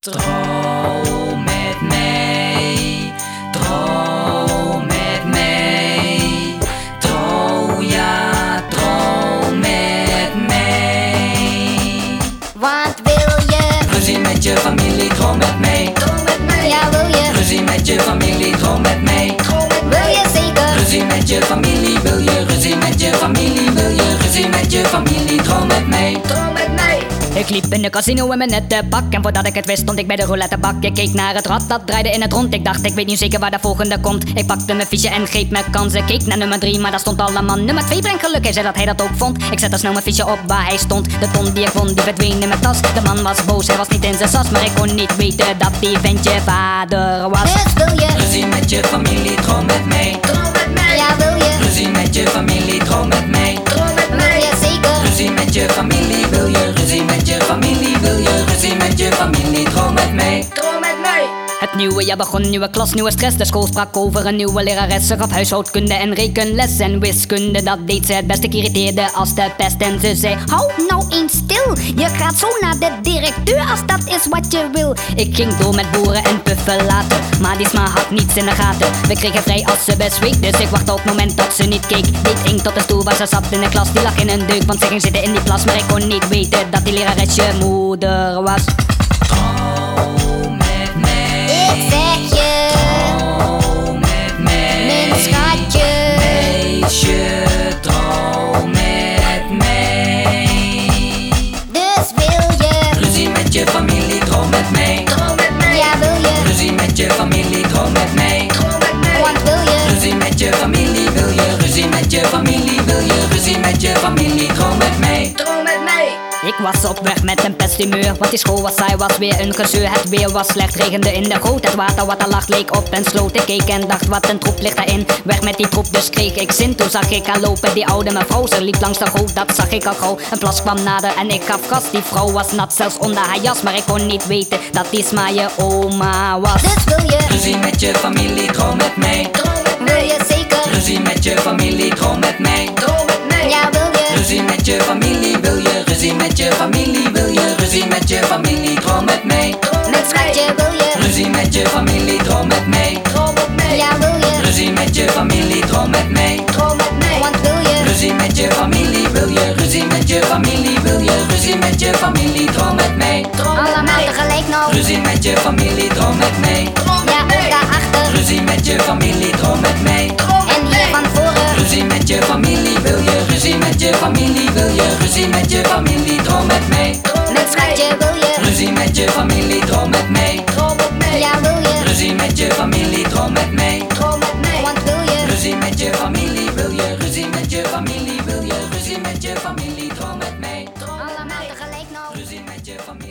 Droom met mij, droom met mij, droom ja, droom met mij. Wat wil je? Ruzie met je familie, droom met mij. Droom met mij. Ja, wil je? Ruzie met je familie, droom met mij. Droom met mij. Wil je zeker? Ruzie met je familie, wil je ruzie met je familie, wil je ruzie met je familie, Ik liep in de casino in mijn nette pak En voordat ik het wist stond ik bij de roulettebak Ik keek naar het rad, dat draaide in het rond. Ik dacht, ik weet niet zeker waar de volgende komt. Ik pakte mijn fiche en greep mijn kansen Keek naar nummer 3, maar daar stond al een man Nummer 2 brengt geluk, hij zei dat hij dat ook vond. Ik zette snel mijn fiche op waar hij stond. De ton die ik won, die verdween in mijn tas. De man was boos, hij was niet in zijn sas. Maar ik kon niet weten dat die ventje vader was. Dus wil je? Ruzie met je familie. Droom met mij. Je familie, wil je ruzie met je familie, wil je ruzie met je familie, droom met mij. Droom met. Het nieuwe jaar begon, nieuwe klas, nieuwe stress. De school sprak over een nieuwe lerares. Ze gaf huishoudkunde en rekenles en wiskunde. Dat deed ze het best. Ik irriteerde als de pest. En ze zei: Hou nou eens stil. Je gaat zo naar de directeur als dat is wat je wil. Ik ging door met boeren en puffen laten. Maar die sma had niets in de gaten. We kregen vrij als ze bezweek. Dus ik wachtte op het moment dat ze niet keek. Deed ing tot de stoel waar ze zat in de klas. Die lag in een deuk, want ze ging zitten in die plas. Maar ik kon niet weten dat die lerares je moeder was. Met je familie, wil je ruzie met je familie, droom met mij. Droom met mij. Ik was op weg met een pesthumeur, want die school was saai, was weer een gezeur. Het weer was slecht, regende in de goot. Het water wat er lag leek op een sloot. Ik keek en dacht, wat een troep ligt daarin. Weg met die troep, dus kreeg ik zin. Toen zag ik haar lopen, die oude mevrouw. Ze liep langs de goot, dat zag ik al gauw. Een plas kwam nader en ik gaf gas. Die vrouw was nat, zelfs onder haar jas. Maar ik kon niet weten dat die sma je oma was. Dus wil je? Ruzie met je familie, droom met mij. Droom met mij. Wil je zeker? Ruzie met je familie, droom met mij. Droom met mij. Ja, wil je? Ruzie met je familie, wil je ruzie met je familie, wil je ruzie met je familie, droom met mij. Met schatje wil je? Ruzie met je familie, droom met mij. Droom met mij. Ja, wil je? Ruzie met je familie, droom met mij. Droom met mij. Want wil je? Ruzie met je familie, wil je ruzie met je familie, wil je ruzie met je familie, droom met mij. Allemaal tegelijk nou. Ruzie met je familie, droom met mij. je familie, wil je ruzie met je familie, droom met mee. Met maatje wil je ruzie met je familie, droom met mee. Droom met mij, Ja, wil je ruzie met je familie, droom met mee. Droom met mij, wat wil je ruzie met je familie, wil je ruzie met je familie, wil je ruzie met je familie, droom met mij. Droom Allemaal tegelijk nou. Ruzie met je familie.